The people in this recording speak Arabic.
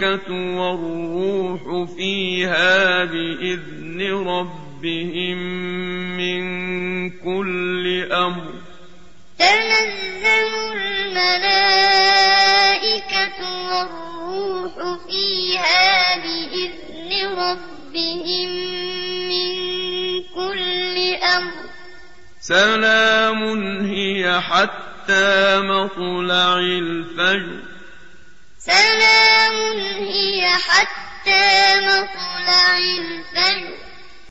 والروح فيها بإذن ربهم من كل أمر. تنزل الملائكة والروح فيها بإذن ربهم من كل أمر. سلام هي حتى مطلع الفجر. حتى مطلع الفجر.